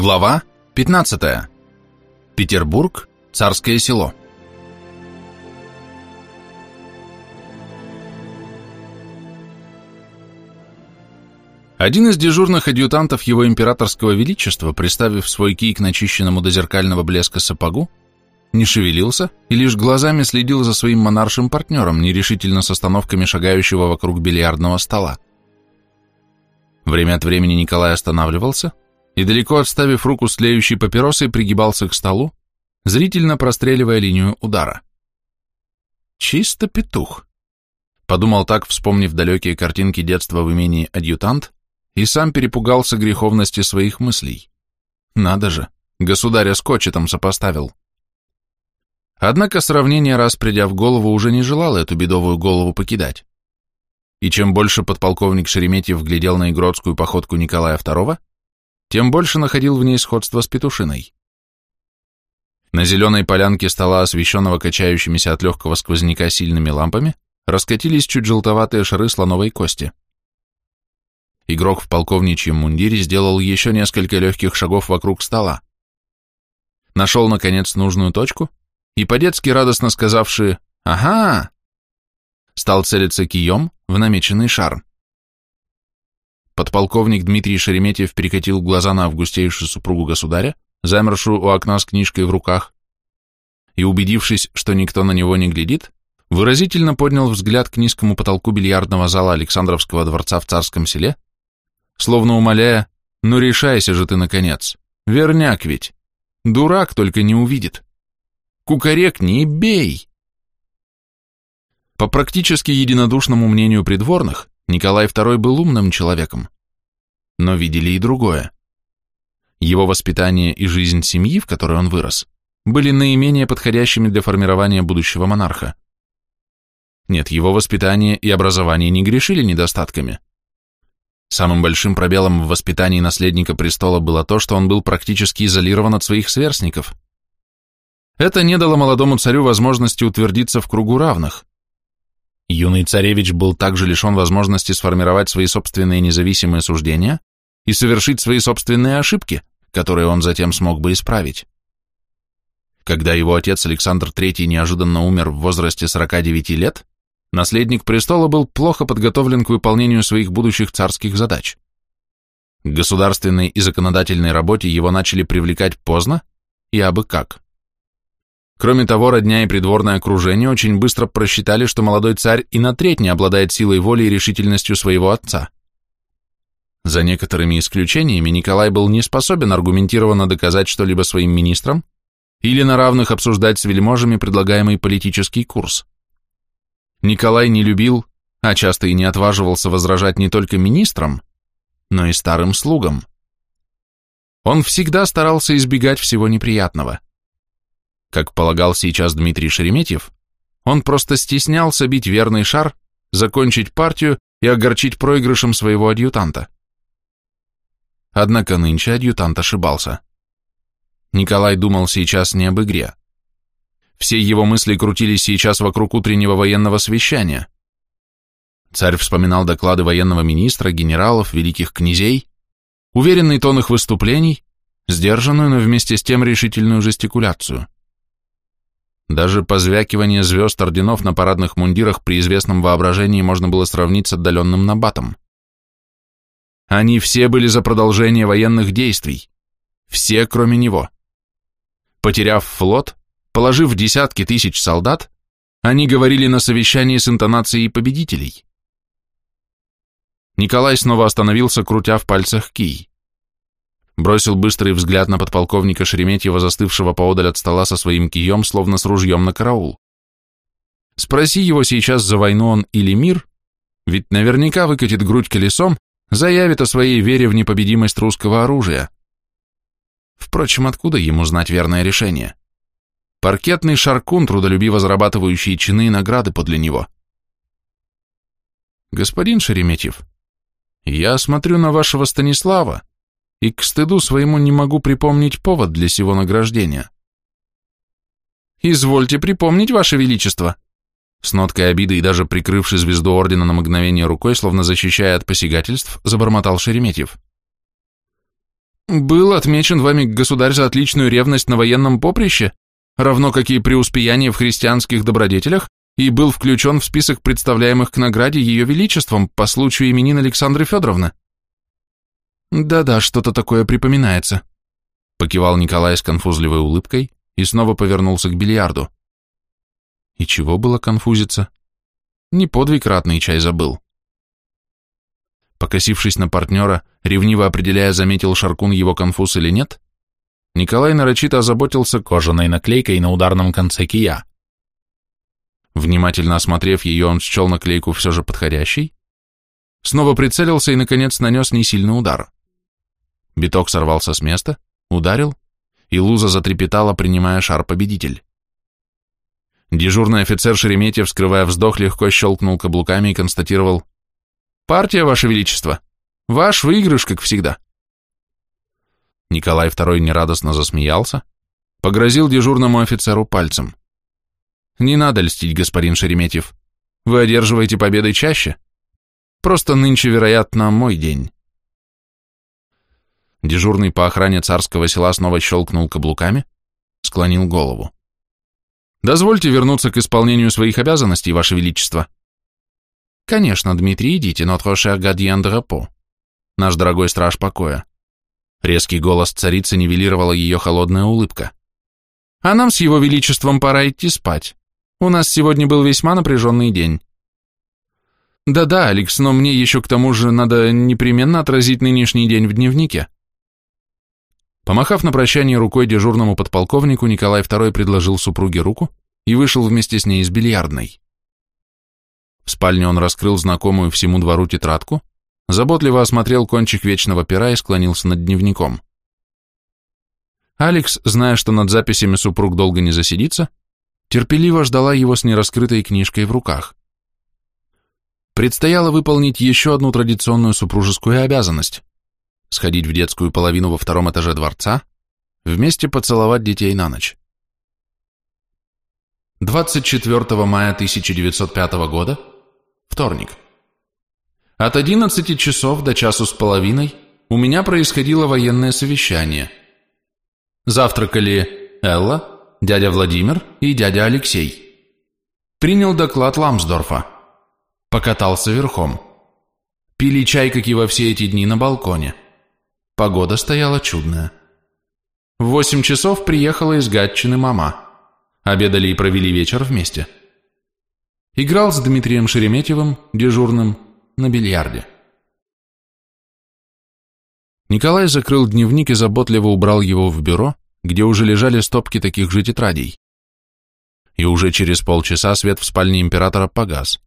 Глава 15. Петербург, Царское село. Один из дежурных адъютантов его императорского величества, приставив свой кий к начищенному до зеркального блеска сапогу, не шевелился и лишь глазами следил за своим монаршим партнером, нерешительно с остановками шагающего вокруг бильярдного стола. Время от времени Николай останавливался и, далеко отставив руку с тлеющей папиросой, пригибался к столу, зрительно простреливая линию удара. «Чисто петух», — подумал так, вспомнив далекие картинки детства в имении адъютант, и сам перепугался греховности своих мыслей. Надо же, государя с Кочетом сопоставил. Однако сравнение, раз придя в голову, уже не желал эту бедовую голову покидать. И чем больше подполковник Шереметьев глядел на игротскую походку Николая II, тем больше находил в ней сходство с петушиной. На зеленой полянке стола, освещенного качающимися от легкого сквозняка сильными лампами, раскатились чуть желтоватые шары слоновой кости. Игрок в полковничьем мундире сделал еще несколько легких шагов вокруг стола. Нашел, наконец, нужную точку и, по-детски радостно сказавши «Ага!», стал целиться кием в намеченный шар. Подполковник Дмитрий Шереметьев перекатил глаза на августейшую супругу государя, замершую у окна с книжкой в руках, и, убедившись, что никто на него не глядит, выразительно поднял взгляд к низкому потолку бильярдного зала Александровского дворца в Царском селе, словно умоляя, ну решайся же ты, наконец, верняк ведь, дурак только не увидит. Кукарек, не бей! По практически единодушному мнению придворных, Николай II был умным человеком, но видели и другое. Его воспитание и жизнь семьи, в которой он вырос, были наименее подходящими для формирования будущего монарха. Нет, его воспитание и образование не грешили недостатками. Самым большим пробелом в воспитании наследника престола было то, что он был практически изолирован от своих сверстников. Это не дало молодому царю возможности утвердиться в кругу равных. Юный царевич был также лишен возможности сформировать свои собственные независимые суждения и совершить свои собственные ошибки, которые он затем смог бы исправить. Когда его отец Александр III неожиданно умер в возрасте 49 лет, наследник престола был плохо подготовлен к выполнению своих будущих царских задач. К государственной и законодательной работе его начали привлекать поздно и абы как. Кроме того, родня и придворное окружение очень быстро просчитали, что молодой царь и на треть не обладает силой воли и решительностью своего отца. За некоторыми исключениями Николай был не способен аргументированно доказать что-либо своим министрам или на равных обсуждать с вельможами предлагаемый политический курс. Николай не любил, а часто и не отваживался возражать не только министрам, но и старым слугам. Он всегда старался избегать всего неприятного. Как полагал сейчас Дмитрий Шереметьев, он просто стеснялся бить верный шар, закончить партию и огорчить проигрышем своего адъютанта. Однако нынче адъютант ошибался. Николай думал сейчас не об игре. Все его мысли крутились сейчас вокруг утреннего военного совещания. Царь вспоминал доклады военного министра, генералов, великих князей, уверенный тон их выступлений, сдержанную, но вместе с тем решительную жестикуляцию. Даже позвякивание звезд орденов на парадных мундирах при известном воображении можно было сравнить с отдаленным набатом. Они все были за продолжение военных действий. Все, кроме него. Потеряв флот, Положив десятки тысяч солдат, они говорили на совещании с интонацией победителей. Николай снова остановился, крутя в пальцах кий. Бросил быстрый взгляд на подполковника Шереметьева, застывшего поодаль от стола со своим кием, словно с ружьем на караул. Спроси его сейчас, за войну он или мир, ведь наверняка выкатит грудь колесом, заявит о своей вере в непобедимость русского оружия. Впрочем, откуда ему знать верное решение? Паркетный шаркун, трудолюбиво зарабатывающий чины и награды подле него. Господин Шереметьев, я смотрю на вашего Станислава и к стыду своему не могу припомнить повод для сего награждения. Извольте припомнить, ваше величество. С ноткой обиды и даже прикрывший звезду ордена на мгновение рукой, словно защищая от посягательств, забормотал Шереметьев. Был отмечен вами государь за отличную ревность на военном поприще, равно как и преуспеяние в христианских добродетелях, и был включен в список представляемых к награде Ее Величеством по случаю именин Александры Федоровны. Да-да, что-то такое припоминается, покивал Николай с конфузливой улыбкой и снова повернулся к бильярду. И чего было конфузиться? Не подвиг ратный чай забыл. Покосившись на партнера, ревниво определяя, заметил Шаркун его конфуз или нет, Николай нарочито озаботился кожаной наклейкой на ударном конце кия. Внимательно осмотрев ее, он счел наклейку все же подходящей, снова прицелился и, наконец, нанес несильный удар. Биток сорвался с места, ударил, и Луза затрепетала, принимая шар-победитель. Дежурный офицер Шереметьев, скрывая вздох, легко щелкнул каблуками и констатировал «Партия, Ваше Величество! Ваш выигрыш, как всегда!» Николай II нерадостно засмеялся, погрозил дежурному офицеру пальцем. «Не надо льстить, господин Шереметьев. Вы одерживаете победы чаще. Просто нынче, вероятно, мой день». Дежурный по охране царского села снова щелкнул каблуками, склонил голову. «Дозвольте вернуться к исполнению своих обязанностей, Ваше Величество». «Конечно, Дмитрий, идите, notre cher gardien drapeau, наш дорогой страж покоя». Резкий голос царицы нивелировала ее холодная улыбка. «А нам с его величеством пора идти спать. У нас сегодня был весьма напряженный день». «Да-да, Алекс, но мне еще к тому же надо непременно отразить нынешний день в дневнике». Помахав на прощание рукой дежурному подполковнику, Николай II предложил супруге руку и вышел вместе с ней из бильярдной. В спальне он раскрыл знакомую всему двору тетрадку, заботливо осмотрел кончик вечного пера и склонился над дневником. Алекс, зная, что над записями супруг долго не засидится, терпеливо ждала его с нераскрытой книжкой в руках. Предстояло выполнить еще одну традиционную супружескую обязанность – сходить в детскую половину во втором этаже дворца, вместе поцеловать детей на ночь. 24 мая 1905 года, вторник. От 11 часов до часу с половиной у меня происходило военное совещание. Завтракали Элла, дядя Владимир и дядя Алексей. Принял доклад Ламсдорфа. Покатался верхом. Пили чай, как и во все эти дни, на балконе. Погода стояла чудная. В восемь часов приехала из Гатчины мама. Обедали и провели вечер вместе. Играл с Дмитрием Шереметьевым, дежурным, на бильярде. Николай закрыл дневник и заботливо убрал его в бюро, где уже лежали стопки таких же тетрадей. И уже через полчаса свет в спальне императора погас.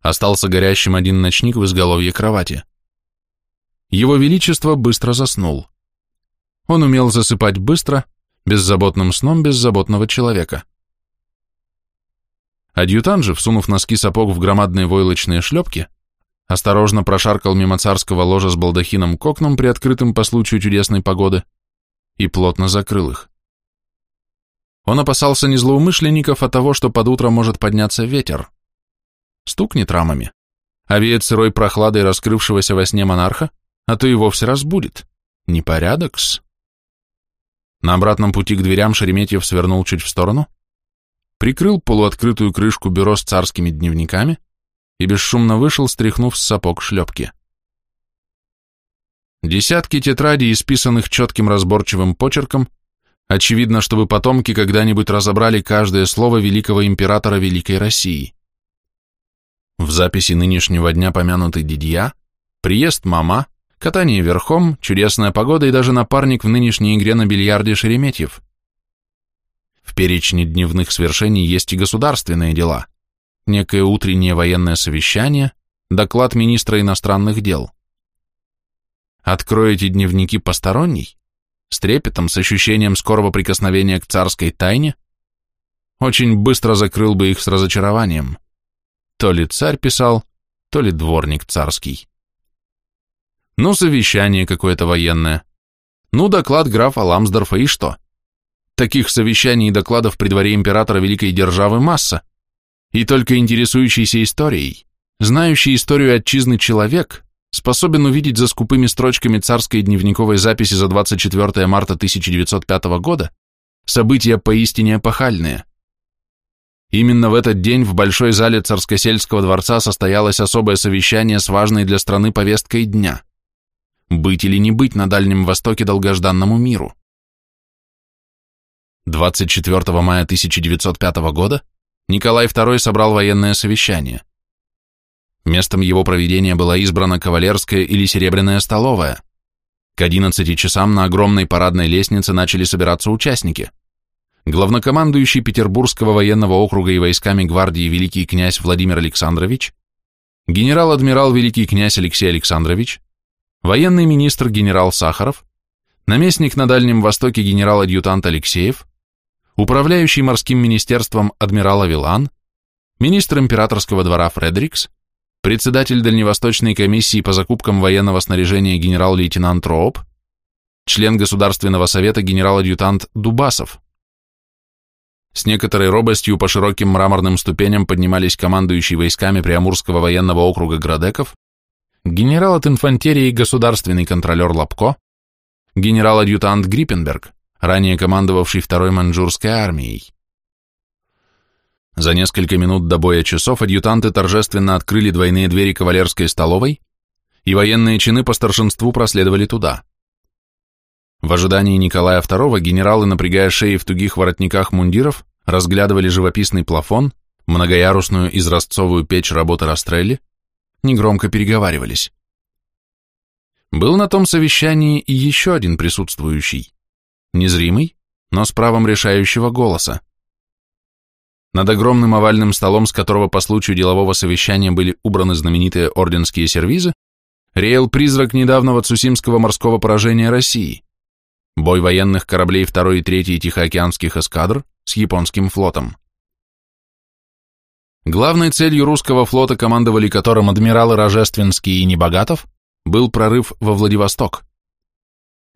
Остался горящим один ночник в изголовье кровати. Его Величество быстро заснул. Он умел засыпать быстро, беззаботным сном беззаботного человека. Адъютант же, всунув носки сапог в громадные войлочные шлепки, осторожно прошаркал мимо царского ложа с балдахином к окнам, приоткрытым по случаю чудесной погоды, и плотно закрыл их. Он опасался не злоумышленников, а того, что под утро может подняться ветер. Стукнет рамами, а веет сырой прохладой раскрывшегося во сне монарха, а то и вовсе разбудит. Непорядок-с. На обратном пути к дверям Шереметьев свернул чуть в сторону, прикрыл полуоткрытую крышку бюро с царскими дневниками, и бесшумно вышел, стряхнув с сапог шлепки. Десятки тетрадей, исписанных четким разборчивым почерком, очевидно, чтобы потомки когда-нибудь разобрали каждое слово великого императора Великой России. В записи нынешнего дня помянуты Дидья, приезд мама, катание верхом, чудесная погода и даже напарник в нынешней игре на бильярде Шереметьев. В перечне дневных свершений есть и государственные дела некое утреннее военное совещание, доклад министра иностранных дел. Откроете дневники посторонний, с трепетом, с ощущением скорого прикосновения к царской тайне, очень быстро закрыл бы их с разочарованием. То ли царь писал, то ли дворник царский. Ну, совещание какое-то военное. Ну, доклад графа Ламсдорфа и что? Таких совещаний и докладов при дворе императора Великой Державы масса и только интересующийся историей, знающий историю отчизны человек способен увидеть за скупыми строчками царской дневниковой записи за 24 марта 1905 года события поистине эпохальные. Именно в этот день в большой зале Царскосельского дворца состоялось особое совещание с важной для страны повесткой дня. Быть или не быть на Дальнем Востоке долгожданному миру. 24 мая 1905 года Николай II собрал военное совещание. Местом его проведения была избрана кавалерская или серебряная столовая. К 11 часам на огромной парадной лестнице начали собираться участники. Главнокомандующий Петербургского военного округа и войсками гвардии великий князь Владимир Александрович, генерал-адмирал великий князь Алексей Александрович, военный министр генерал Сахаров, наместник на Дальнем Востоке генерал-адъютант Алексеев, управляющий морским министерством адмирал Авилан, министр императорского двора Фредерикс, председатель Дальневосточной комиссии по закупкам военного снаряжения генерал-лейтенант Рооп, член Государственного совета генерал-адъютант Дубасов. С некоторой робостью по широким мраморным ступеням поднимались командующие войсками Приамурского военного округа Градеков, генерал от инфантерии государственный контролер Лапко, генерал-адъютант Гриппенберг, ранее командовавший второй маньчжурской армией. За несколько минут до боя часов адъютанты торжественно открыли двойные двери кавалерской столовой, и военные чины по старшинству проследовали туда. В ожидании Николая II генералы, напрягая шеи в тугих воротниках мундиров, разглядывали живописный плафон, многоярусную изразцовую печь работы Растрелли, негромко переговаривались. Был на том совещании и еще один присутствующий, незримый, но с правом решающего голоса. Над огромным овальным столом, с которого по случаю делового совещания были убраны знаменитые орденские сервизы, реял призрак недавнего Цусимского морского поражения России, бой военных кораблей 2 и 3 Тихоокеанских эскадр с японским флотом. Главной целью русского флота, командовали которым адмиралы Рожественский и Небогатов, был прорыв во Владивосток.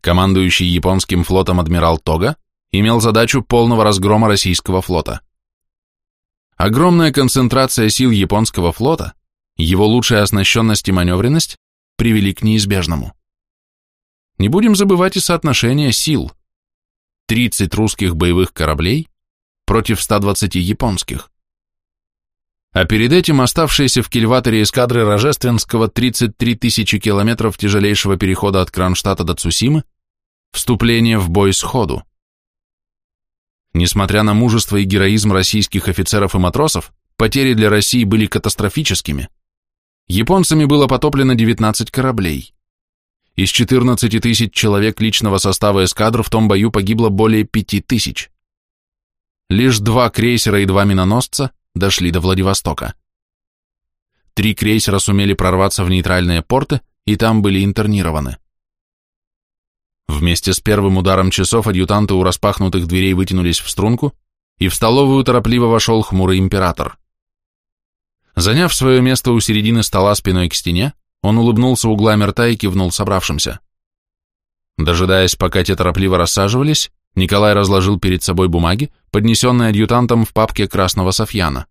Командующий японским флотом адмирал Тога имел задачу полного разгрома российского флота. Огромная концентрация сил японского флота, его лучшая оснащенность и маневренность привели к неизбежному. Не будем забывать и соотношение сил. 30 русских боевых кораблей против 120 японских. А перед этим оставшиеся в кильваторе эскадры Рожественского 33 тысячи километров тяжелейшего перехода от Кронштадта до Цусимы, вступление в бой сходу. Несмотря на мужество и героизм российских офицеров и матросов, потери для России были катастрофическими. Японцами было потоплено 19 кораблей. Из 14 тысяч человек личного состава эскадр в том бою погибло более 5 тысяч. Лишь два крейсера и два миноносца дошли до Владивостока. Три крейсера сумели прорваться в нейтральные порты и там были интернированы. Вместе с первым ударом часов адъютанты у распахнутых дверей вытянулись в струнку, и в столовую торопливо вошел хмурый император. Заняв свое место у середины стола спиной к стене, он улыбнулся углами рта и кивнул собравшимся. Дожидаясь, пока те торопливо рассаживались, Николай разложил перед собой бумаги, поднесенные адъютантом в папке красного софьяна.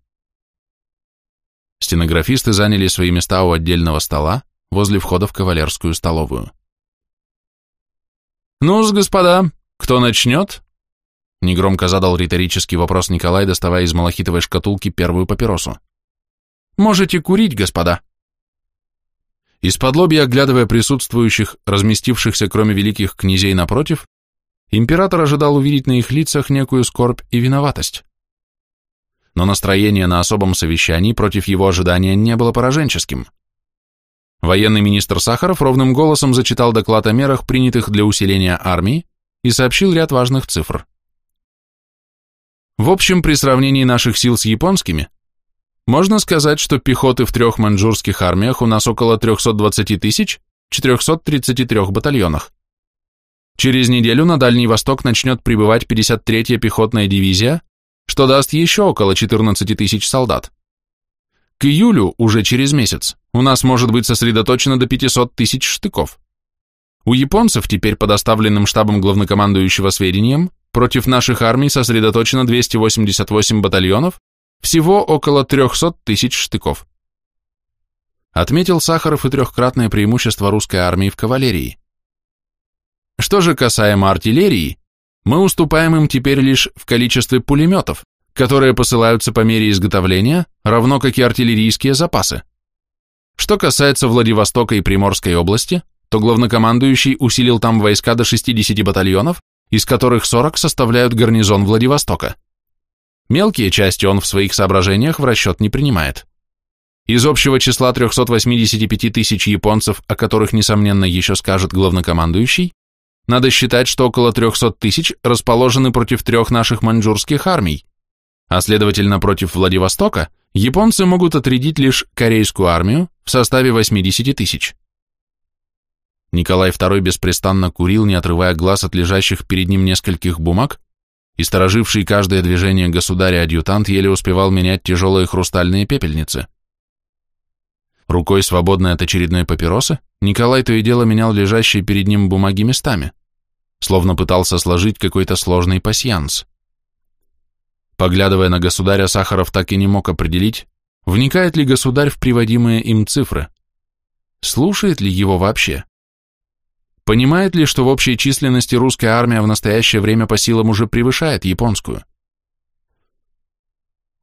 Стенографисты заняли свои места у отдельного стола возле входа в кавалерскую столовую ну господа, кто начнет?» Негромко задал риторический вопрос Николай, доставая из малахитовой шкатулки первую папиросу. «Можете курить, господа». Из-под лобья, оглядывая присутствующих, разместившихся кроме великих князей напротив, император ожидал увидеть на их лицах некую скорбь и виноватость. Но настроение на особом совещании против его ожидания не было пораженческим. Военный министр Сахаров ровным голосом зачитал доклад о мерах, принятых для усиления армии, и сообщил ряд важных цифр. В общем, при сравнении наших сил с японскими, можно сказать, что пехоты в трех маньчжурских армиях у нас около 320 тысяч, 433 батальонах. Через неделю на Дальний Восток начнет прибывать 53-я пехотная дивизия, что даст еще около 14 тысяч солдат. К июлю, уже через месяц, у нас может быть сосредоточено до 500 тысяч штыков. У японцев теперь по доставленным штабом главнокомандующего сведениям против наших армий сосредоточено 288 батальонов, всего около 300 тысяч штыков. отметил Сахаров и трехкратное преимущество русской армии в кавалерии. Что же касаемо артиллерии, мы уступаем им теперь лишь в количестве пулеметов, которые посылаются по мере изготовления, равно как и артиллерийские запасы. Что касается Владивостока и Приморской области, то главнокомандующий усилил там войска до 60 батальонов, из которых 40 составляют гарнизон Владивостока. Мелкие части он в своих соображениях в расчет не принимает. Из общего числа 385 тысяч японцев, о которых, несомненно, еще скажет главнокомандующий, надо считать, что около 300 тысяч расположены против трех наших маньчжурских армий, а следовательно против Владивостока японцы могут отрядить лишь корейскую армию в составе 80 тысяч. Николай II беспрестанно курил, не отрывая глаз от лежащих перед ним нескольких бумаг, и стороживший каждое движение государя-адъютант еле успевал менять тяжелые хрустальные пепельницы. Рукой, свободной от очередной папиросы, Николай то и дело менял лежащие перед ним бумаги местами, словно пытался сложить какой-то сложный пасьянс. Поглядывая на государя, Сахаров так и не мог определить, вникает ли государь в приводимые им цифры, слушает ли его вообще. Понимает ли, что в общей численности русская армия в настоящее время по силам уже превышает японскую?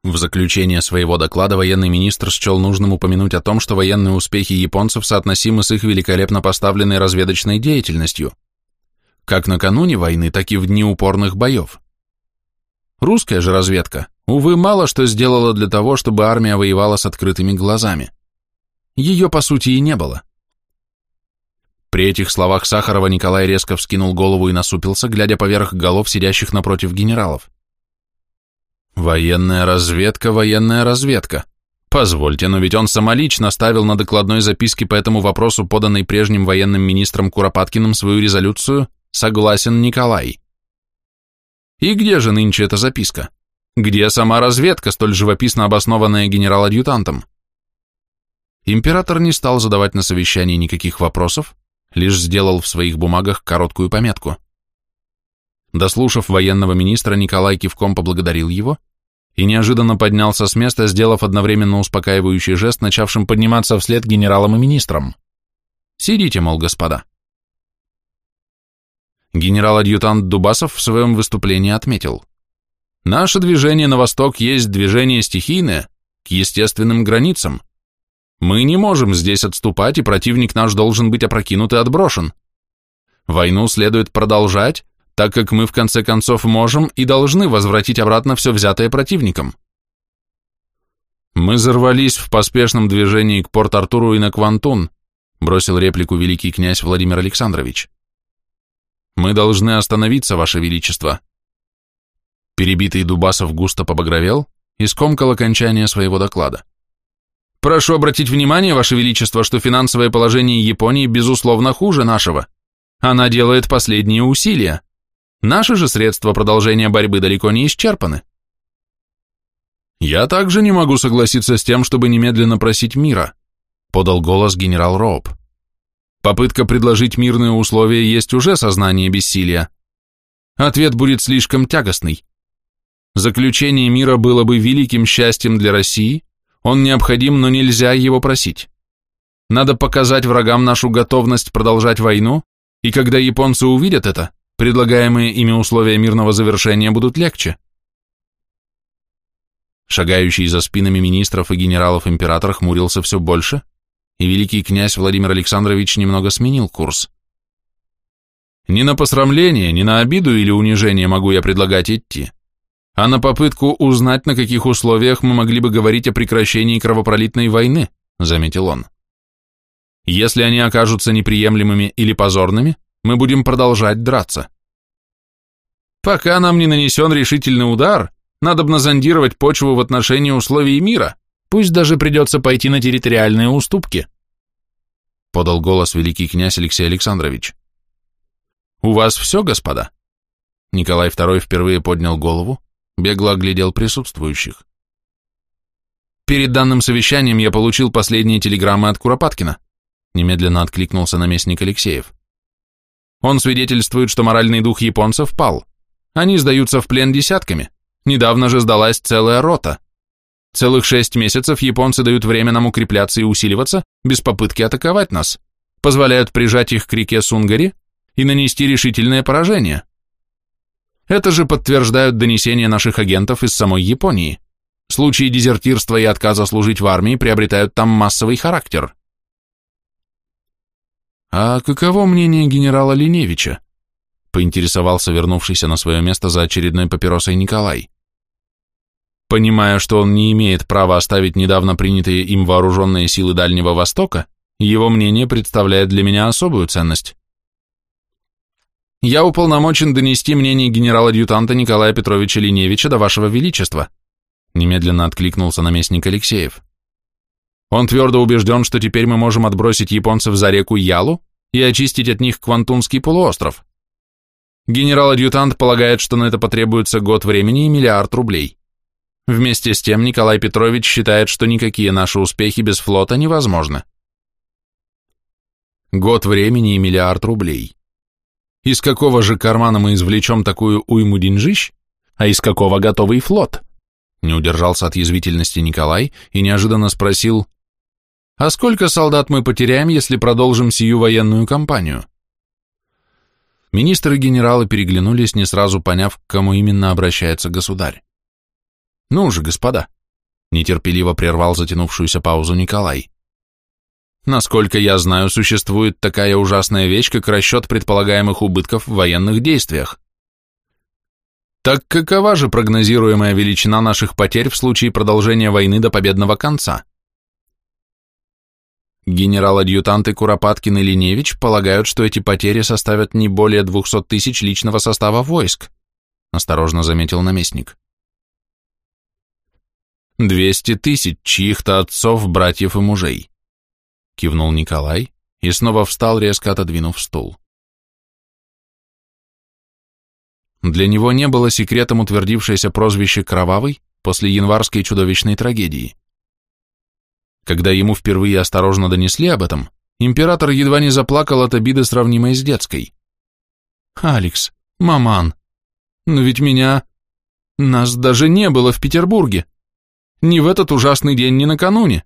В заключение своего доклада военный министр счел нужным упомянуть о том, что военные успехи японцев соотносимы с их великолепно поставленной разведочной деятельностью, как накануне войны, так и в дни упорных боев. Русская же разведка, увы, мало что сделала для того, чтобы армия воевала с открытыми глазами. Ее, по сути, и не было. При этих словах Сахарова Николай резко вскинул голову и насупился, глядя поверх голов сидящих напротив генералов. «Военная разведка, военная разведка. Позвольте, но ведь он самолично ставил на докладной записке по этому вопросу, поданной прежним военным министром Куропаткиным, свою резолюцию «Согласен Николай». И где же нынче эта записка? Где сама разведка, столь живописно обоснованная генерал-адъютантом? Император не стал задавать на совещании никаких вопросов, лишь сделал в своих бумагах короткую пометку. Дослушав военного министра, Николай кивком поблагодарил его и неожиданно поднялся с места, сделав одновременно успокаивающий жест, начавшим подниматься вслед генералам и министрам. «Сидите, мол, господа». Генерал-адъютант Дубасов в своем выступлении отметил. «Наше движение на восток есть движение стихийное, к естественным границам. Мы не можем здесь отступать, и противник наш должен быть опрокинут и отброшен. Войну следует продолжать, так как мы в конце концов можем и должны возвратить обратно все взятое противником». «Мы зарвались в поспешном движении к Порт-Артуру и на Квантун», бросил реплику великий князь Владимир Александрович. Мы должны остановиться, Ваше Величество. Перебитый Дубасов густо побагровел и скомкал окончание своего доклада. Прошу обратить внимание, Ваше Величество, что финансовое положение Японии безусловно хуже нашего. Она делает последние усилия. Наши же средства продолжения борьбы далеко не исчерпаны. Я также не могу согласиться с тем, чтобы немедленно просить мира, подал голос генерал Роуп. Попытка предложить мирные условия есть уже сознание бессилия. Ответ будет слишком тягостный. Заключение мира было бы великим счастьем для России, он необходим, но нельзя его просить. Надо показать врагам нашу готовность продолжать войну, и когда японцы увидят это, предлагаемые ими условия мирного завершения будут легче. Шагающий за спинами министров и генералов император хмурился все больше, и великий князь Владимир Александрович немного сменил курс. Не на посрамление, не на обиду или унижение могу я предлагать идти, а на попытку узнать, на каких условиях мы могли бы говорить о прекращении кровопролитной войны, заметил он. Если они окажутся неприемлемыми или позорными, мы будем продолжать драться. Пока нам не нанесен решительный удар, надо бы назондировать почву в отношении условий мира, Пусть даже придется пойти на территориальные уступки, подал голос великий князь Алексей Александрович. У вас все, господа? Николай II впервые поднял голову, бегло оглядел присутствующих. Перед данным совещанием я получил последние телеграммы от Куропаткина, немедленно откликнулся наместник Алексеев. Он свидетельствует, что моральный дух японцев пал. Они сдаются в плен десятками. Недавно же сдалась целая рота. Целых шесть месяцев японцы дают время нам укрепляться и усиливаться, без попытки атаковать нас, позволяют прижать их к реке Сунгари и нанести решительное поражение. Это же подтверждают донесения наших агентов из самой Японии. Случаи дезертирства и отказа служить в армии приобретают там массовый характер. «А каково мнение генерала Линевича?» — поинтересовался вернувшийся на свое место за очередной папиросой Николай. Понимая, что он не имеет права оставить недавно принятые им вооруженные силы Дальнего Востока, его мнение представляет для меня особую ценность. Я уполномочен донести мнение генерала-адъютанта Николая Петровича Линевича до вашего величества, немедленно откликнулся наместник Алексеев. Он твердо убежден, что теперь мы можем отбросить японцев за реку Ялу и очистить от них Квантунский полуостров. Генерал-адъютант полагает, что на это потребуется год времени и миллиард рублей. Вместе с тем Николай Петрович считает, что никакие наши успехи без флота невозможны. Год времени и миллиард рублей. Из какого же кармана мы извлечем такую уйму деньжищ, а из какого готовый флот? Не удержался от язвительности Николай и неожиданно спросил, а сколько солдат мы потеряем, если продолжим сию военную кампанию? Министры и генералы переглянулись, не сразу поняв, к кому именно обращается государь. Ну же, господа, нетерпеливо прервал затянувшуюся паузу Николай. Насколько я знаю, существует такая ужасная вещь, как расчет предполагаемых убытков в военных действиях. Так какова же прогнозируемая величина наших потерь в случае продолжения войны до победного конца? Генерал-адъютанты Куропаткин и Линевич полагают, что эти потери составят не более 200 тысяч личного состава войск, осторожно заметил наместник. «Двести тысяч чьих-то отцов, братьев и мужей», — кивнул Николай и снова встал, резко отодвинув стул. Для него не было секретом утвердившееся прозвище «Кровавый» после январской чудовищной трагедии. Когда ему впервые осторожно донесли об этом, император едва не заплакал от обиды, сравнимой с детской. «Алекс, маман, но ведь меня... Нас даже не было в Петербурге. Ни в этот ужасный день, ни накануне.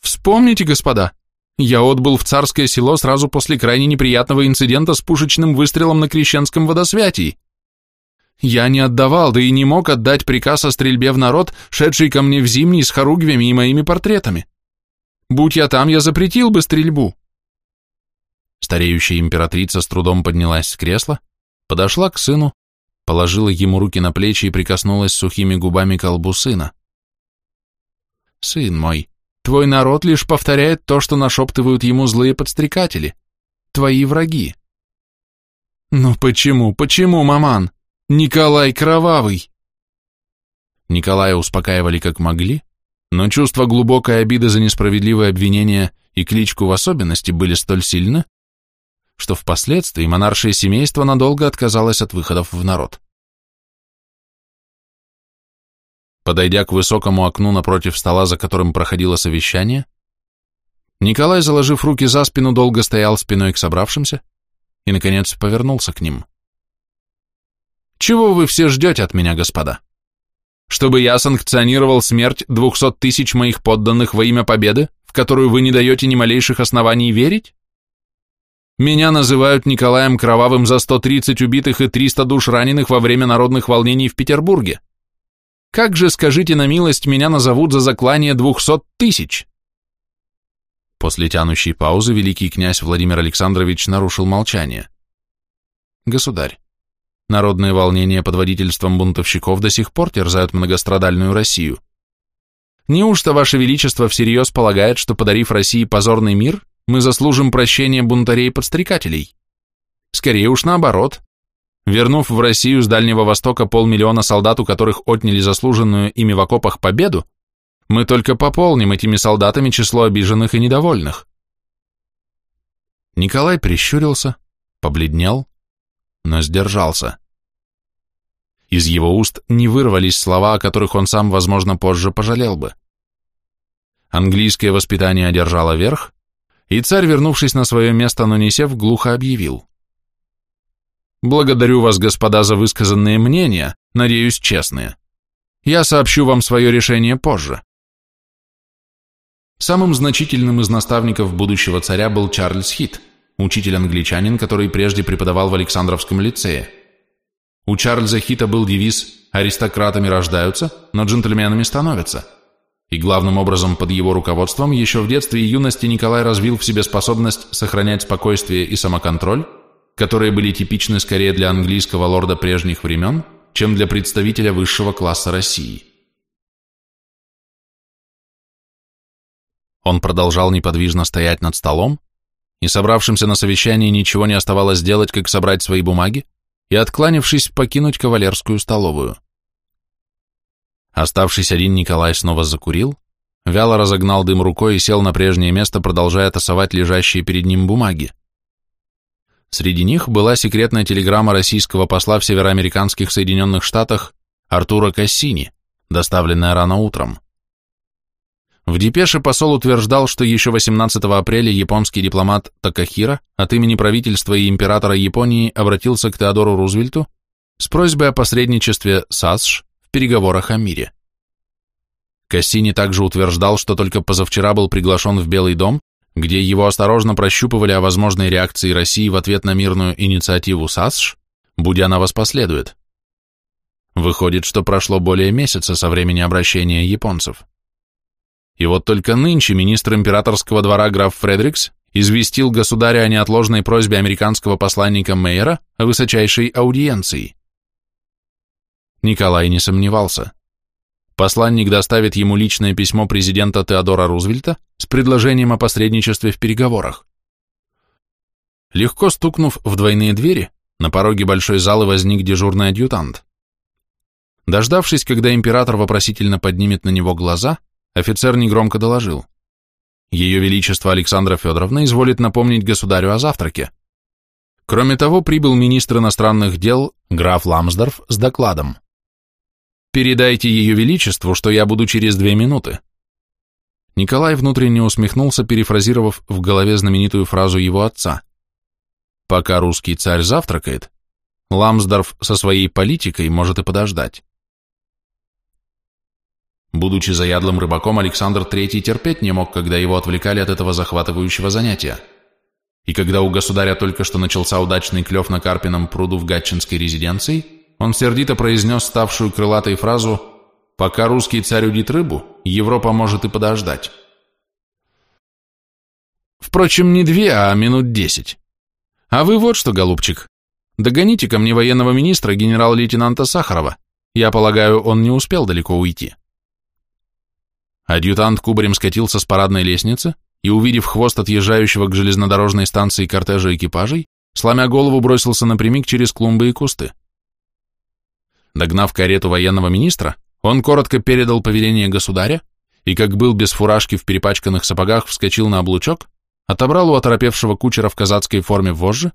Вспомните, господа, я отбыл в царское село сразу после крайне неприятного инцидента с пушечным выстрелом на Крещенском водосвятии. Я не отдавал, да и не мог отдать приказ о стрельбе в народ, шедший ко мне в зимний с хоругвями и моими портретами. Будь я там, я запретил бы стрельбу. Стареющая императрица с трудом поднялась с кресла, подошла к сыну, положила ему руки на плечи и прикоснулась сухими губами к лбу сына. «Сын мой, твой народ лишь повторяет то, что нашептывают ему злые подстрекатели, твои враги». «Ну почему, почему, маман? Николай Кровавый!» Николая успокаивали как могли, но чувство глубокой обиды за несправедливое обвинение и кличку в особенности были столь сильны, что впоследствии монаршее семейство надолго отказалось от выходов в народ. Подойдя к высокому окну напротив стола, за которым проходило совещание, Николай, заложив руки за спину, долго стоял спиной к собравшимся и, наконец, повернулся к ним. «Чего вы все ждете от меня, господа?» чтобы я санкционировал смерть двухсот тысяч моих подданных во имя победы, в которую вы не даете ни малейших оснований верить? Меня называют Николаем Кровавым за 130 убитых и 300 душ раненых во время народных волнений в Петербурге. Как же, скажите на милость, меня назовут за заклание двухсот тысяч? После тянущей паузы великий князь Владимир Александрович нарушил молчание. Государь, Народные волнения под водительством бунтовщиков до сих пор терзают многострадальную Россию. Неужто Ваше Величество всерьез полагает, что, подарив России позорный мир, мы заслужим прощения бунтарей-подстрекателей? Скорее уж наоборот. Вернув в Россию с Дальнего Востока полмиллиона солдат, у которых отняли заслуженную ими в окопах победу, мы только пополним этими солдатами число обиженных и недовольных. Николай прищурился, побледнел, но сдержался. Из его уст не вырвались слова, о которых он сам, возможно, позже пожалел бы. Английское воспитание одержало верх, и царь, вернувшись на свое место, но не сев, глухо объявил. «Благодарю вас, господа, за высказанные мнения, надеюсь, честные. Я сообщу вам свое решение позже. Самым значительным из наставников будущего царя был Чарльз Хит, учитель-англичанин, который прежде преподавал в Александровском лицее. У Чарльза Хита был девиз «Аристократами рождаются, но джентльменами становятся». И главным образом под его руководством еще в детстве и юности Николай развил в себе способность сохранять спокойствие и самоконтроль, которые были типичны скорее для английского лорда прежних времен, чем для представителя высшего класса России. Он продолжал неподвижно стоять над столом, и собравшимся на совещании ничего не оставалось делать, как собрать свои бумаги и, откланившись, покинуть кавалерскую столовую. Оставшись один, Николай снова закурил, вяло разогнал дым рукой и сел на прежнее место, продолжая тасовать лежащие перед ним бумаги. Среди них была секретная телеграмма российского посла в североамериканских Соединенных Штатах Артура Кассини, доставленная рано утром. В депеше посол утверждал, что еще 18 апреля японский дипломат Такахира от имени правительства и императора Японии обратился к Теодору Рузвельту с просьбой о посредничестве САСШ переговорах о мире. Кассини также утверждал, что только позавчера был приглашен в Белый дом, где его осторожно прощупывали о возможной реакции России в ответ на мирную инициативу САСШ, будь она воспоследует. Выходит, что прошло более месяца со времени обращения японцев. И вот только нынче министр императорского двора граф Фредерикс известил государя о неотложной просьбе американского посланника Мейера о высочайшей аудиенции. Николай не сомневался. Посланник доставит ему личное письмо президента Теодора Рузвельта с предложением о посредничестве в переговорах. Легко стукнув в двойные двери, на пороге большой залы возник дежурный адъютант. Дождавшись, когда император вопросительно поднимет на него глаза, офицер негромко доложил. Ее Величество Александра Федоровна изволит напомнить государю о завтраке. Кроме того, прибыл министр иностранных дел граф Ламсдорф с докладом. Передайте Ее Величеству, что я буду через две минуты. Николай внутренне усмехнулся, перефразировав в голове знаменитую фразу его отца. Пока русский царь завтракает, Ламсдорф со своей политикой может и подождать. Будучи заядлым рыбаком, Александр III терпеть не мог, когда его отвлекали от этого захватывающего занятия. И когда у государя только что начался удачный клев на Карпином пруду в Гатчинской резиденции, он сердито произнес ставшую крылатой фразу «Пока русский царь удит рыбу, Европа может и подождать». Впрочем, не две, а минут десять. А вы вот что, голубчик, догоните ко мне военного министра генерал-лейтенанта Сахарова. Я полагаю, он не успел далеко уйти. Адъютант кубарем скатился с парадной лестницы и, увидев хвост отъезжающего к железнодорожной станции кортежа экипажей, сломя голову, бросился напрямик через клумбы и кусты. Догнав карету военного министра, он коротко передал повеление государя и, как был без фуражки в перепачканных сапогах, вскочил на облучок, отобрал у оторопевшего кучера в казацкой форме вожжи,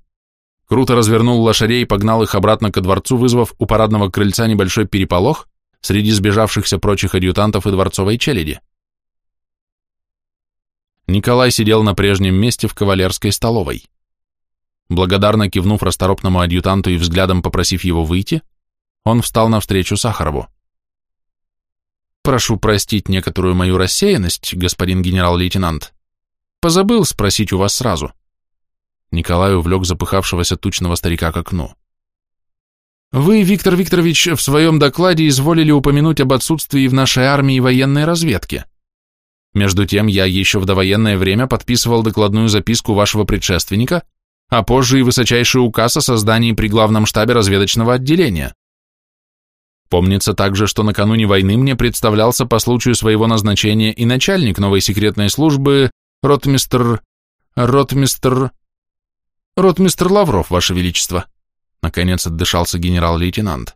круто развернул лошадей и погнал их обратно ко дворцу, вызвав у парадного крыльца небольшой переполох среди сбежавшихся прочих адъютантов и дворцовой челяди. Николай сидел на прежнем месте в кавалерской столовой. Благодарно кивнув расторопному адъютанту и взглядом попросив его выйти, он встал навстречу Сахарову. «Прошу простить некоторую мою рассеянность, господин генерал-лейтенант. Позабыл спросить у вас сразу». Николай увлек запыхавшегося тучного старика к окну. «Вы, Виктор Викторович, в своем докладе изволили упомянуть об отсутствии в нашей армии военной разведки. Между тем, я еще в довоенное время подписывал докладную записку вашего предшественника, а позже и высочайший указ о создании при главном штабе разведочного отделения. Помнится также, что накануне войны мне представлялся по случаю своего назначения и начальник новой секретной службы, ротмистр... ротмистр... ротмистр Лавров, Ваше Величество. Наконец отдышался генерал-лейтенант.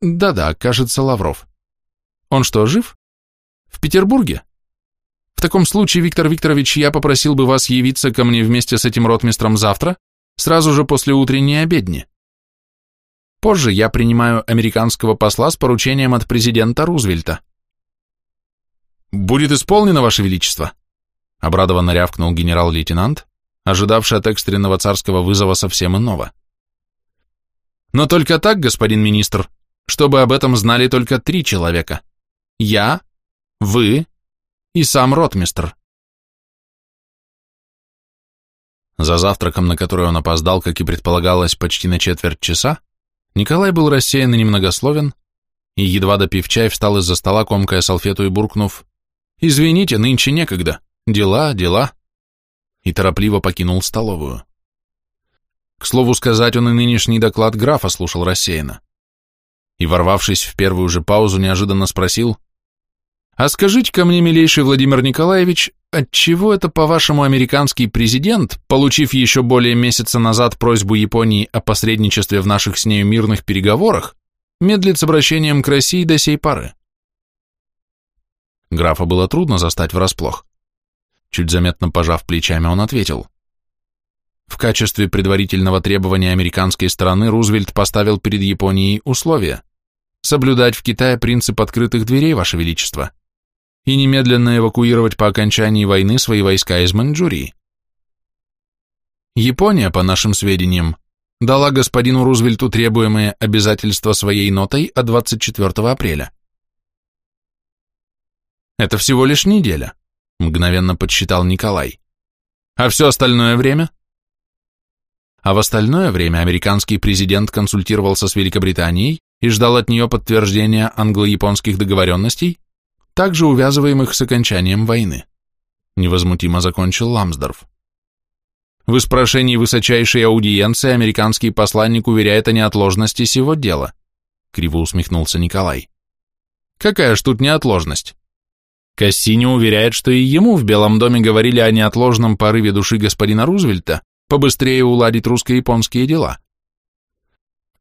Да-да, кажется, Лавров. Он что, жив? В Петербурге? В таком случае, Виктор Викторович, я попросил бы вас явиться ко мне вместе с этим ротмистром завтра, сразу же после утренней обедни. Позже я принимаю американского посла с поручением от президента Рузвельта. «Будет исполнено, Ваше Величество!» Обрадованно рявкнул генерал-лейтенант, ожидавший от экстренного царского вызова совсем иного. «Но только так, господин министр, чтобы об этом знали только три человека. Я, вы и сам ротмистр. За завтраком, на который он опоздал, как и предполагалось, почти на четверть часа, Николай был рассеян и немногословен, и, едва допив чай, встал из-за стола, комкая салфету и буркнув «Извините, нынче некогда, дела, дела», и торопливо покинул столовую. К слову сказать, он и нынешний доклад графа слушал рассеянно. И, ворвавшись в первую же паузу, неожиданно спросил «А скажите-ка мне, милейший Владимир Николаевич, Отчего это, по-вашему, американский президент, получив еще более месяца назад просьбу Японии о посредничестве в наших с нею мирных переговорах, медлит с обращением к России до сей поры? Графа было трудно застать врасплох. Чуть заметно пожав плечами, он ответил. В качестве предварительного требования американской стороны Рузвельт поставил перед Японией условия соблюдать в Китае принцип открытых дверей, Ваше Величество и немедленно эвакуировать по окончании войны свои войска из Маньчжурии. Япония, по нашим сведениям, дала господину Рузвельту требуемые обязательства своей нотой от 24 апреля. Это всего лишь неделя, мгновенно подсчитал Николай. А все остальное время? А в остальное время американский президент консультировался с Великобританией и ждал от нее подтверждения англо-японских договоренностей, также увязываемых с окончанием войны. Невозмутимо закончил Ламсдорф. В испрошении высочайшей аудиенции американский посланник уверяет о неотложности сего дела, криво усмехнулся Николай. Какая ж тут неотложность? Кассини уверяет, что и ему в Белом доме говорили о неотложном порыве души господина Рузвельта побыстрее уладить русско-японские дела.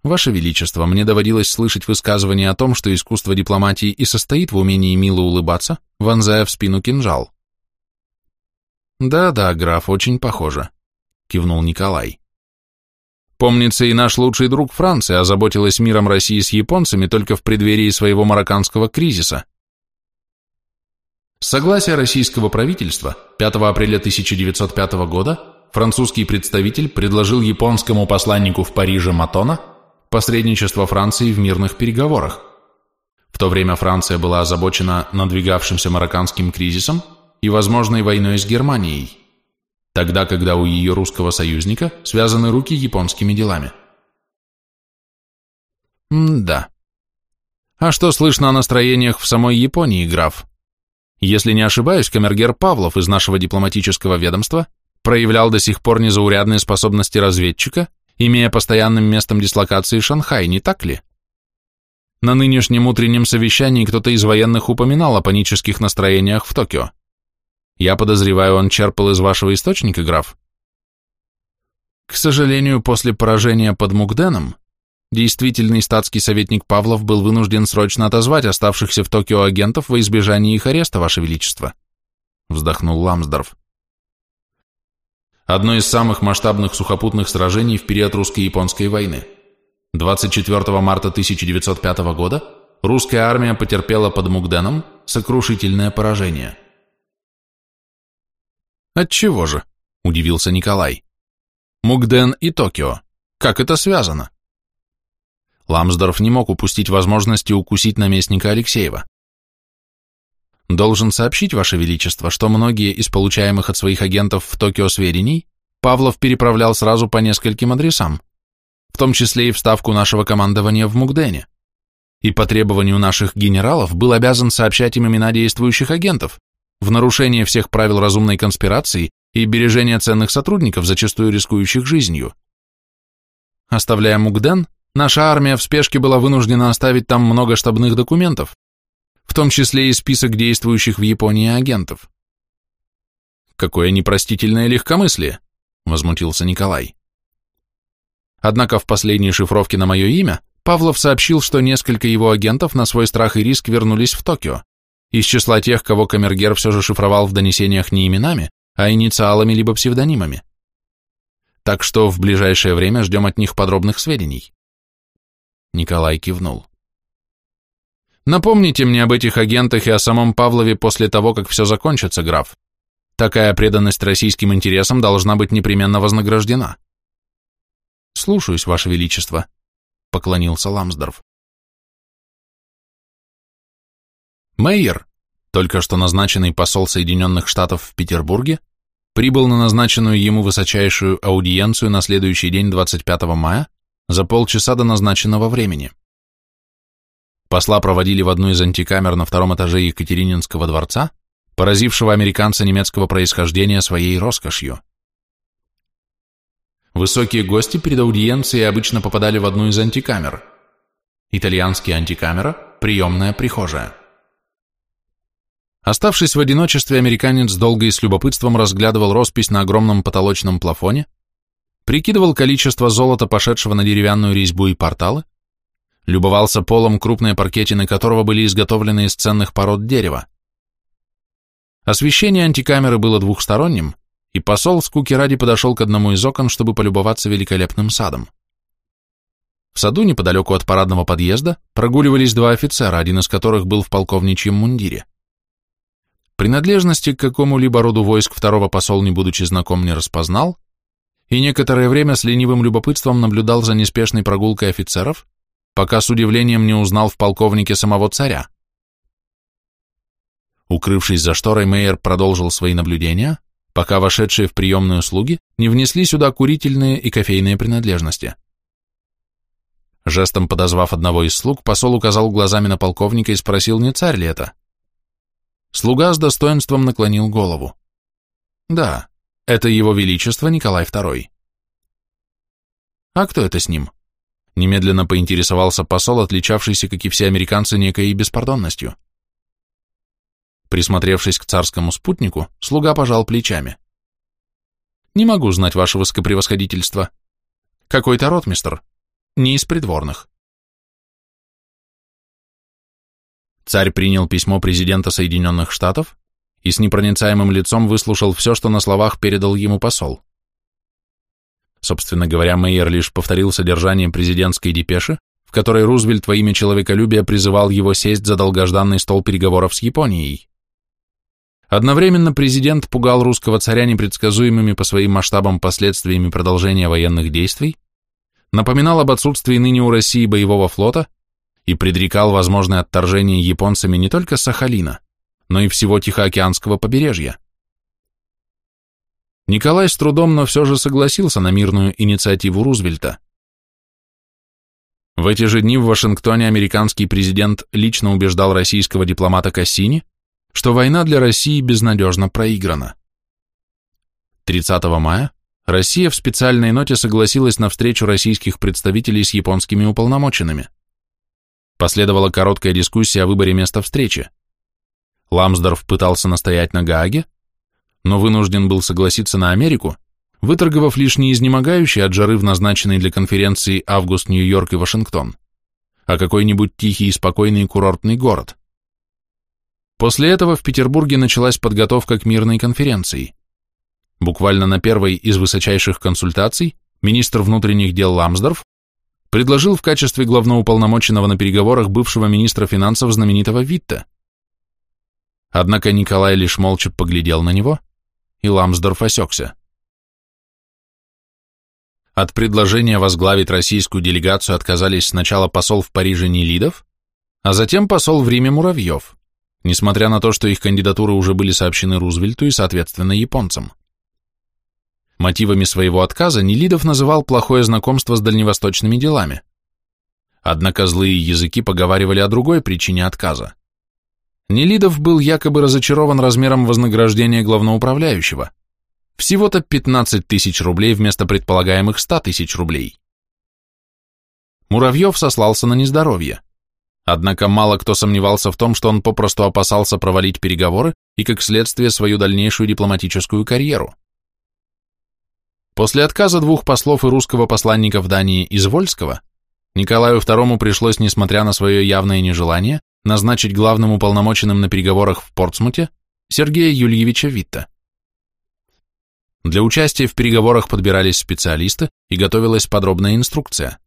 Ваше Величество, мне доводилось слышать высказывание о том, что искусство дипломатии и состоит в умении мило улыбаться, вонзая в спину кинжал. Да-да, граф, очень похоже, кивнул Николай. Помнится, и наш лучший друг Франция озаботилась миром России с японцами только в преддверии своего марокканского кризиса. С согласия российского правительства 5 апреля 1905 года французский представитель предложил японскому посланнику в Париже Матона посредничество Франции в мирных переговорах. В то время Франция была озабочена надвигавшимся марокканским кризисом и возможной войной с Германией, тогда, когда у ее русского союзника связаны руки японскими делами. М-да. А что слышно о настроениях в самой Японии, граф? Если не ошибаюсь, камергер Павлов из нашего дипломатического ведомства проявлял до сих пор незаурядные способности разведчика имея постоянным местом дислокации Шанхай, не так ли? На нынешнем утреннем совещании кто-то из военных упоминал о панических настроениях в Токио. Я подозреваю, он черпал из вашего источника, граф? К сожалению, после поражения под Мукденом, действительный статский советник Павлов был вынужден срочно отозвать оставшихся в Токио агентов во избежание их ареста, ваше величество, вздохнул Ламсдорф одно из самых масштабных сухопутных сражений в период русско-японской войны. 24 марта 1905 года русская армия потерпела под Мугденом сокрушительное поражение. «Отчего же?» – удивился Николай. «Мугден и Токио. Как это связано?» Ламсдорф не мог упустить возможности укусить наместника Алексеева. Должен сообщить, Ваше Величество, что многие из получаемых от своих агентов в Токио сведений Павлов переправлял сразу по нескольким адресам, в том числе и в ставку нашего командования в Мугдене. И по требованию наших генералов был обязан сообщать им имена действующих агентов, в нарушение всех правил разумной конспирации и бережения ценных сотрудников, зачастую рискующих жизнью. Оставляя Мугден, наша армия в спешке была вынуждена оставить там много штабных документов, том числе и список действующих в Японии агентов. Какое непростительное легкомыслие, возмутился Николай. Однако в последней шифровке на мое имя Павлов сообщил, что несколько его агентов на свой страх и риск вернулись в Токио, из числа тех, кого Камергер все же шифровал в донесениях не именами, а инициалами либо псевдонимами. Так что в ближайшее время ждем от них подробных сведений. Николай кивнул. Напомните мне об этих агентах и о самом Павлове после того, как все закончится, граф. Такая преданность российским интересам должна быть непременно вознаграждена. Слушаюсь, Ваше Величество, поклонился Ламсдорф. Мейер, только что назначенный посол Соединенных Штатов в Петербурге, прибыл на назначенную ему высочайшую аудиенцию на следующий день 25 мая за полчаса до назначенного времени. Посла проводили в одну из антикамер на втором этаже Екатерининского дворца, поразившего американца немецкого происхождения своей роскошью. Высокие гости перед аудиенцией обычно попадали в одну из антикамер. Итальянский антикамера, приемная прихожая. Оставшись в одиночестве, американец долго и с любопытством разглядывал роспись на огромном потолочном плафоне, прикидывал количество золота, пошедшего на деревянную резьбу и порталы, любовался полом, крупные паркетины которого были изготовлены из ценных пород дерева. Освещение антикамеры было двухсторонним, и посол скуки ради подошел к одному из окон, чтобы полюбоваться великолепным садом. В саду неподалеку от парадного подъезда прогуливались два офицера, один из которых был в полковничьем мундире. Принадлежности к какому-либо роду войск второго посол, не будучи знаком, не распознал, и некоторое время с ленивым любопытством наблюдал за неспешной прогулкой офицеров, пока с удивлением не узнал в полковнике самого царя. Укрывшись за шторой, Мейер продолжил свои наблюдения, пока вошедшие в приемную слуги не внесли сюда курительные и кофейные принадлежности. Жестом подозвав одного из слуг, посол указал глазами на полковника и спросил, не царь ли это. Слуга с достоинством наклонил голову. Да, это его величество Николай II. А кто это с ним? Немедленно поинтересовался посол, отличавшийся, как и все американцы, некой беспардонностью. Присмотревшись к царскому спутнику, слуга пожал плечами. «Не могу знать ваше высокопревосходительство. Какой-то ротмистр. Не из придворных». Царь принял письмо президента Соединенных Штатов и с непроницаемым лицом выслушал все, что на словах передал ему посол. Собственно говоря, Мейер лишь повторил содержание президентской депеши, в которой Рузвельт во имя человеколюбия призывал его сесть за долгожданный стол переговоров с Японией. Одновременно президент пугал русского царя непредсказуемыми по своим масштабам последствиями продолжения военных действий, напоминал об отсутствии ныне у России боевого флота и предрекал возможное отторжение японцами не только Сахалина, но и всего Тихоокеанского побережья. Николай с трудом, но все же согласился на мирную инициативу Рузвельта. В эти же дни в Вашингтоне американский президент лично убеждал российского дипломата Кассини, что война для России безнадежно проиграна. 30 мая Россия в специальной ноте согласилась на встречу российских представителей с японскими уполномоченными. Последовала короткая дискуссия о выборе места встречи. Ламсдорф пытался настоять на Гааге, но вынужден был согласиться на Америку, выторговав лишь не от жары в назначенный для конференции август Нью-Йорк и Вашингтон, а какой-нибудь тихий и спокойный курортный город. После этого в Петербурге началась подготовка к мирной конференции. Буквально на первой из высочайших консультаций министр внутренних дел Ламсдорф предложил в качестве главноуполномоченного на переговорах бывшего министра финансов знаменитого Витта. Однако Николай лишь молча поглядел на него, и Ламсдорф осекся. От предложения возглавить российскую делегацию отказались сначала посол в Париже Нелидов, а затем посол в Риме Муравьев, несмотря на то, что их кандидатуры уже были сообщены Рузвельту и, соответственно, японцам. Мотивами своего отказа Нелидов называл плохое знакомство с дальневосточными делами. Однако злые языки поговаривали о другой причине отказа. Нелидов был якобы разочарован размером вознаграждения главноуправляющего. Всего-то 15 тысяч рублей вместо предполагаемых 100 тысяч рублей. Муравьев сослался на нездоровье. Однако мало кто сомневался в том, что он попросту опасался провалить переговоры и, как следствие, свою дальнейшую дипломатическую карьеру. После отказа двух послов и русского посланника в Дании из Вольского, Николаю II пришлось, несмотря на свое явное нежелание, назначить главным уполномоченным на переговорах в Портсмуте Сергея Юльевича Витта. Для участия в переговорах подбирались специалисты и готовилась подробная инструкция.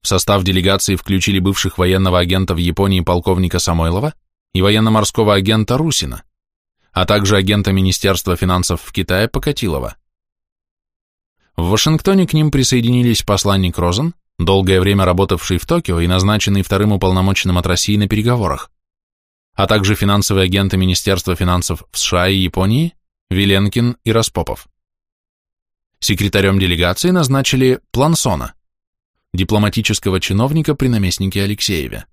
В состав делегации включили бывших военного агента в Японии полковника Самойлова и военно-морского агента Русина, а также агента Министерства финансов в Китае Покатилова. В Вашингтоне к ним присоединились посланник Розен, долгое время работавший в Токио и назначенный вторым уполномоченным от России на переговорах, а также финансовые агенты Министерства финансов в США и Японии Виленкин и Распопов. Секретарем делегации назначили Плансона, дипломатического чиновника при наместнике Алексееве.